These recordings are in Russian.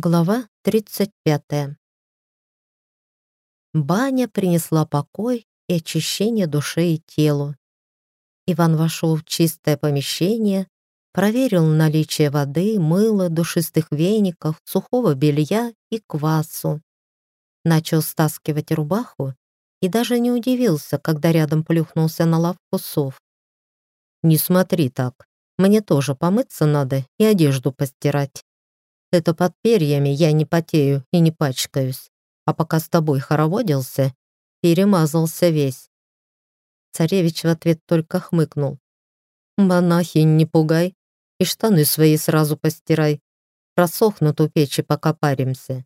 Глава 35. Баня принесла покой и очищение душе и телу. Иван вошел в чистое помещение, проверил наличие воды, мыла, душистых веников, сухого белья и квасу. Начал стаскивать рубаху и даже не удивился, когда рядом плюхнулся на лавку сов. «Не смотри так, мне тоже помыться надо и одежду постирать». Это под перьями я не потею и не пачкаюсь. А пока с тобой хороводился, перемазался весь. Царевич в ответ только хмыкнул. «Монахинь, не пугай, и штаны свои сразу постирай. Просохнут у печи, пока паримся».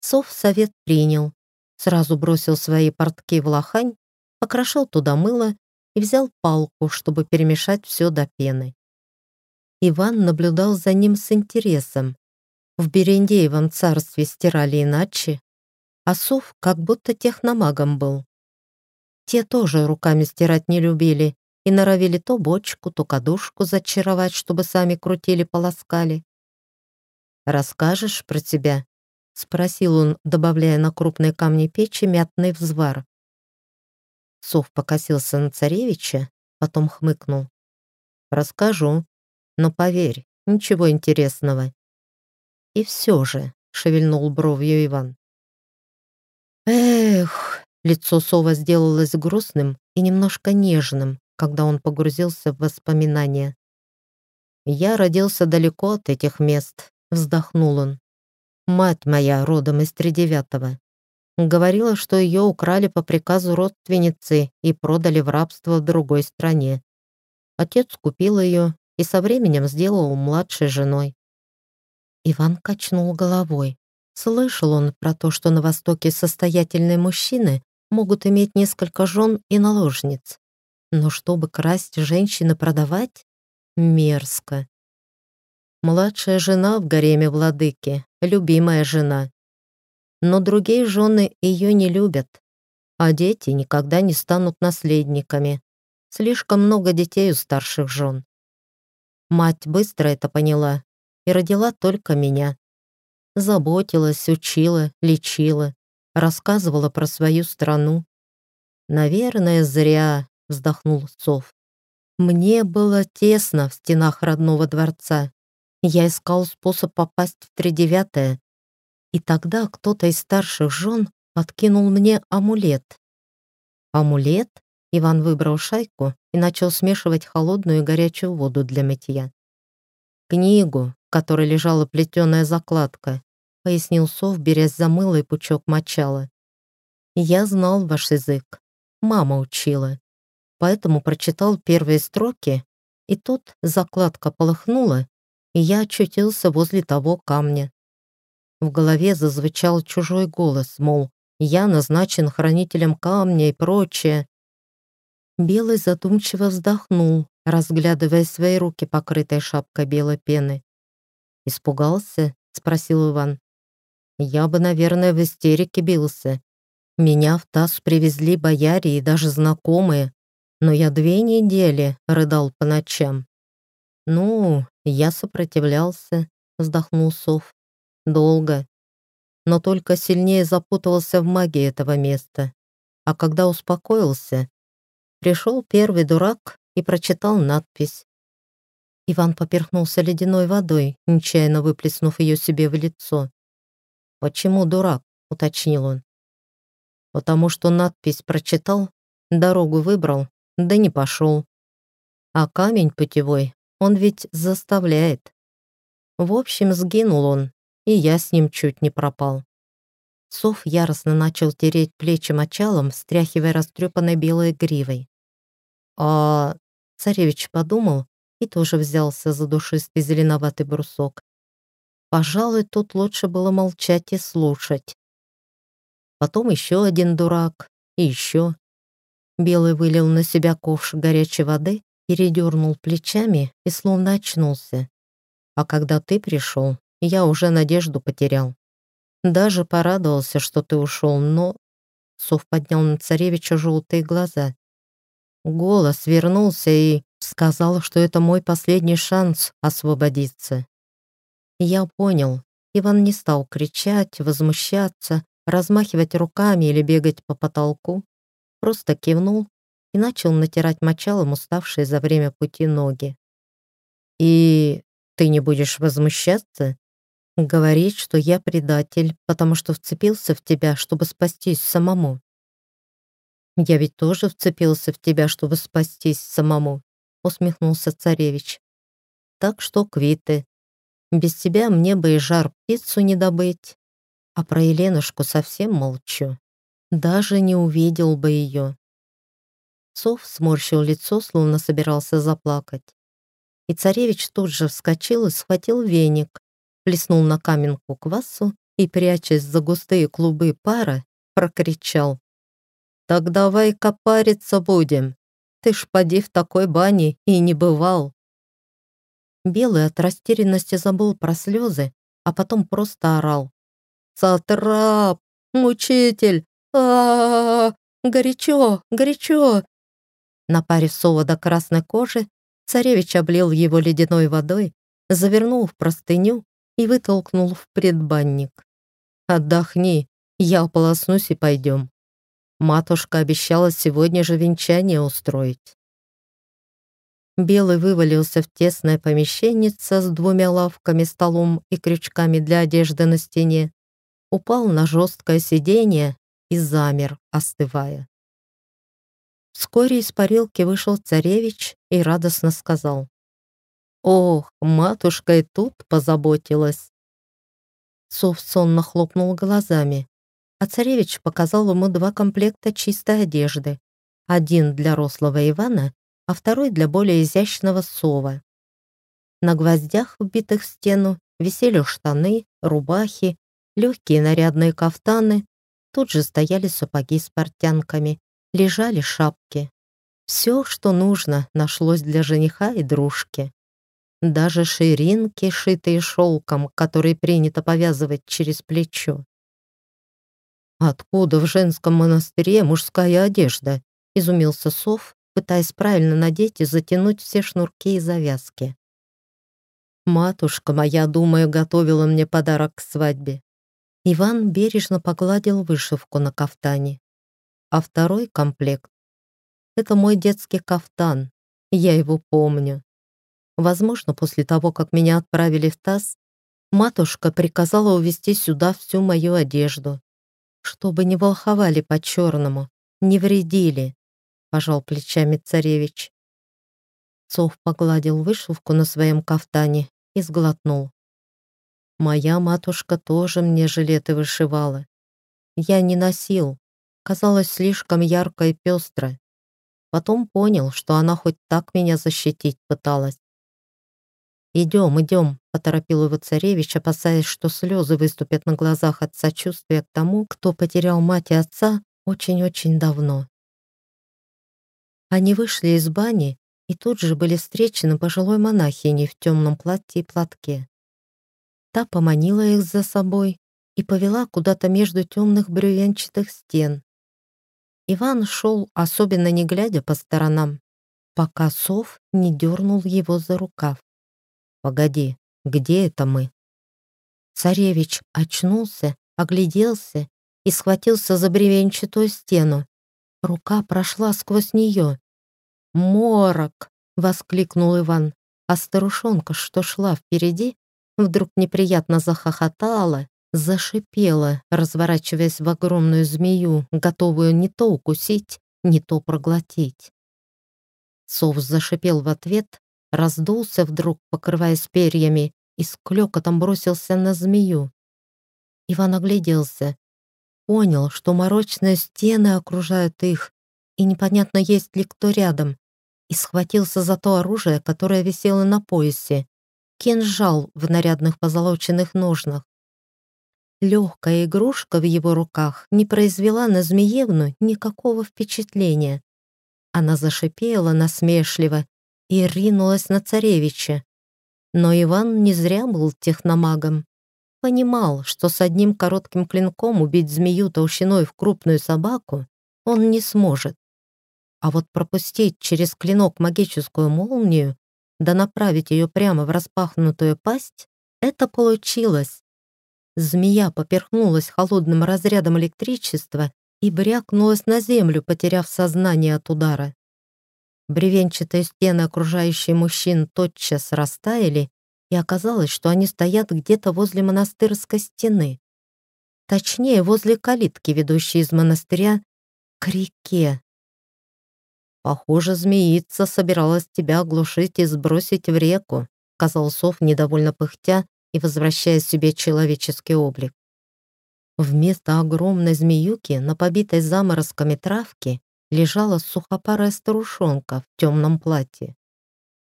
Сов совет принял, сразу бросил свои портки в лохань, покрошил туда мыло и взял палку, чтобы перемешать все до пены. Иван наблюдал за ним с интересом. В Берендеевом царстве стирали иначе, а Сов как будто техномагом был. Те тоже руками стирать не любили и норовили то бочку, то кадушку зачаровать, чтобы сами крутили-полоскали. «Расскажешь про тебя?» — спросил он, добавляя на крупные камни печи мятный взвар. Сов покосился на царевича, потом хмыкнул. «Расскажу, но поверь, ничего интересного. И все же, шевельнул бровью Иван. Эх, лицо Сова сделалось грустным и немножко нежным, когда он погрузился в воспоминания. «Я родился далеко от этих мест», — вздохнул он. «Мать моя родом из тридевятого. Говорила, что ее украли по приказу родственницы и продали в рабство в другой стране. Отец купил ее и со временем сделал младшей женой. Иван качнул головой. Слышал он про то, что на Востоке состоятельные мужчины могут иметь несколько жен и наложниц. Но чтобы красть женщин и продавать — мерзко. Младшая жена в гареме владыки, любимая жена. Но другие жены ее не любят, а дети никогда не станут наследниками. Слишком много детей у старших жен. Мать быстро это поняла и родила только меня. Заботилась, учила, лечила, рассказывала про свою страну. «Наверное, зря», — вздохнул Сов. «Мне было тесно в стенах родного дворца. Я искал способ попасть в тридевятое, и тогда кто-то из старших жен подкинул мне амулет. Амулет? Иван выбрал шайку и начал смешивать холодную и горячую воду для мытья. «Книгу, в которой лежала плетеная закладка», пояснил Сов, берясь за мыло и пучок мочала. «Я знал ваш язык. Мама учила. Поэтому прочитал первые строки, и тут закладка полыхнула, и я очутился возле того камня. В голове зазвучал чужой голос, мол, я назначен хранителем камня и прочее. Белый задумчиво вздохнул, разглядывая свои руки, покрытые шапкой белой пены. «Испугался?» — спросил Иван. «Я бы, наверное, в истерике бился. Меня в таз привезли бояре и даже знакомые, но я две недели рыдал по ночам». «Ну, я сопротивлялся», — вздохнул Сов. «Долго. Но только сильнее запутался в магии этого места. А когда успокоился, Пришел первый дурак и прочитал надпись. Иван поперхнулся ледяной водой, нечаянно выплеснув ее себе в лицо. «Почему дурак?» — уточнил он. «Потому что надпись прочитал, дорогу выбрал, да не пошел. А камень путевой он ведь заставляет. В общем, сгинул он, и я с ним чуть не пропал». Сов яростно начал тереть плечи мочалом, встряхивая растрепанной белой гривой. А царевич подумал и тоже взялся за душистый зеленоватый брусок. Пожалуй, тут лучше было молчать и слушать. Потом еще один дурак, и еще. Белый вылил на себя ковш горячей воды, передернул плечами и словно очнулся. А когда ты пришел, я уже надежду потерял. Даже порадовался, что ты ушел, но... Сов поднял на царевича желтые глаза. Голос вернулся и сказал, что это мой последний шанс освободиться. Я понял, Иван не стал кричать, возмущаться, размахивать руками или бегать по потолку, просто кивнул и начал натирать мочалом уставшие за время пути ноги. «И ты не будешь возмущаться?» Говорить, что я предатель, потому что вцепился в тебя, чтобы спастись самому. Я ведь тоже вцепился в тебя, чтобы спастись самому, усмехнулся царевич. Так что квиты. Без тебя мне бы и жар птицу не добыть. А про Еленушку совсем молчу. Даже не увидел бы ее. Сов сморщил лицо, словно собирался заплакать. И царевич тут же вскочил и схватил веник, плеснул на каменку квасу и, прячась за густые клубы пара, прокричал. «Так давай-ка париться будем. Ты ж поди в такой бане и не бывал». Белый от растерянности забыл про слезы, а потом просто орал. «Сатрап! Мучитель! а, -а, -а, -а Горячо! Горячо!» Напарив сова до красной кожи, царевич облил его ледяной водой, завернул в простыню и вытолкнул в предбанник. «Отдохни, я ополоснусь и пойдем. Матушка обещала сегодня же венчание устроить». Белый вывалился в тесное помещение с двумя лавками, столом и крючками для одежды на стене, упал на жесткое сиденье и замер, остывая. Вскоре из парилки вышел царевич и радостно сказал. Ох, матушка и тут позаботилась. Сов сонно хлопнул глазами, а царевич показал ему два комплекта чистой одежды. Один для рослого Ивана, а второй для более изящного сова. На гвоздях, вбитых в стену, висели штаны, рубахи, легкие нарядные кафтаны, тут же стояли сапоги с портянками, лежали шапки. Все, что нужно, нашлось для жениха и дружки. Даже ширинки, шитые шелком, которые принято повязывать через плечо. «Откуда в женском монастыре мужская одежда?» — изумился Сов, пытаясь правильно надеть и затянуть все шнурки и завязки. «Матушка моя, думаю, готовила мне подарок к свадьбе». Иван бережно погладил вышивку на кафтане. А второй комплект — это мой детский кафтан, я его помню. Возможно, после того, как меня отправили в ТАСС, матушка приказала увезти сюда всю мою одежду, чтобы не волховали по-черному, не вредили, пожал плечами царевич. Цов погладил вышивку на своем кафтане и сглотнул. Моя матушка тоже мне жилеты вышивала. Я не носил, казалось слишком ярко и пестро. Потом понял, что она хоть так меня защитить пыталась. «Идем, идем», — поторопил его царевич, опасаясь, что слезы выступят на глазах от сочувствия к тому, кто потерял мать и отца очень-очень давно. Они вышли из бани и тут же были встречены пожилой монахиней в темном платье и платке. Та поманила их за собой и повела куда-то между темных бревенчатых стен. Иван шел, особенно не глядя по сторонам, пока сов не дернул его за рукав. Погоди, где это мы? Царевич очнулся, огляделся и схватился за бревенчатую стену. Рука прошла сквозь нее. «Морок!» — воскликнул Иван, а старушонка, что шла впереди, вдруг неприятно захохотала, зашипела, разворачиваясь в огромную змею, готовую не то укусить, не то проглотить. Сов зашипел в ответ, раздулся вдруг, покрываясь перьями, и с клёкотом бросился на змею. Иван огляделся, понял, что морочные стены окружают их, и непонятно, есть ли кто рядом, и схватился за то оружие, которое висело на поясе, кинжал в нарядных позолоченных ножнах. Легкая игрушка в его руках не произвела на Змеевну никакого впечатления. Она зашипела насмешливо и ринулась на царевича. Но Иван не зря был техномагом. Понимал, что с одним коротким клинком убить змею толщиной в крупную собаку он не сможет. А вот пропустить через клинок магическую молнию, да направить ее прямо в распахнутую пасть, это получилось. Змея поперхнулась холодным разрядом электричества и брякнулась на землю, потеряв сознание от удара. Бревенчатые стены, окружающие мужчин, тотчас растаяли, и оказалось, что они стоят где-то возле монастырской стены. Точнее, возле калитки, ведущей из монастыря к реке. «Похоже, змеица собиралась тебя оглушить и сбросить в реку», сказал Сов, недовольно пыхтя и возвращая себе человеческий облик. Вместо огромной змеюки на побитой заморозками травке лежала сухопарая старушонка в темном платье.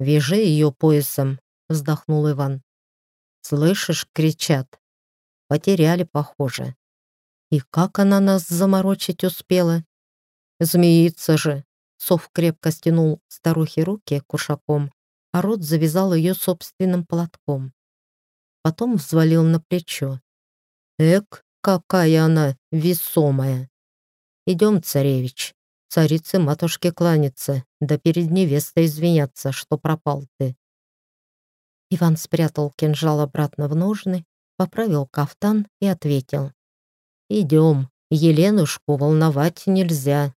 «Вяжи ее поясом», — вздохнул Иван. «Слышишь, кричат. Потеряли, похоже. И как она нас заморочить успела? Змеится же!» Сов крепко стянул старухи руки кушаком, а рот завязал ее собственным платком. Потом взвалил на плечо. «Эк, какая она весомая! Идем, царевич, царице матушке кланяться, да перед невестой извиняться, что пропал ты». Иван спрятал кинжал обратно в ножны, поправил кафтан и ответил. «Идем, Еленушку волновать нельзя,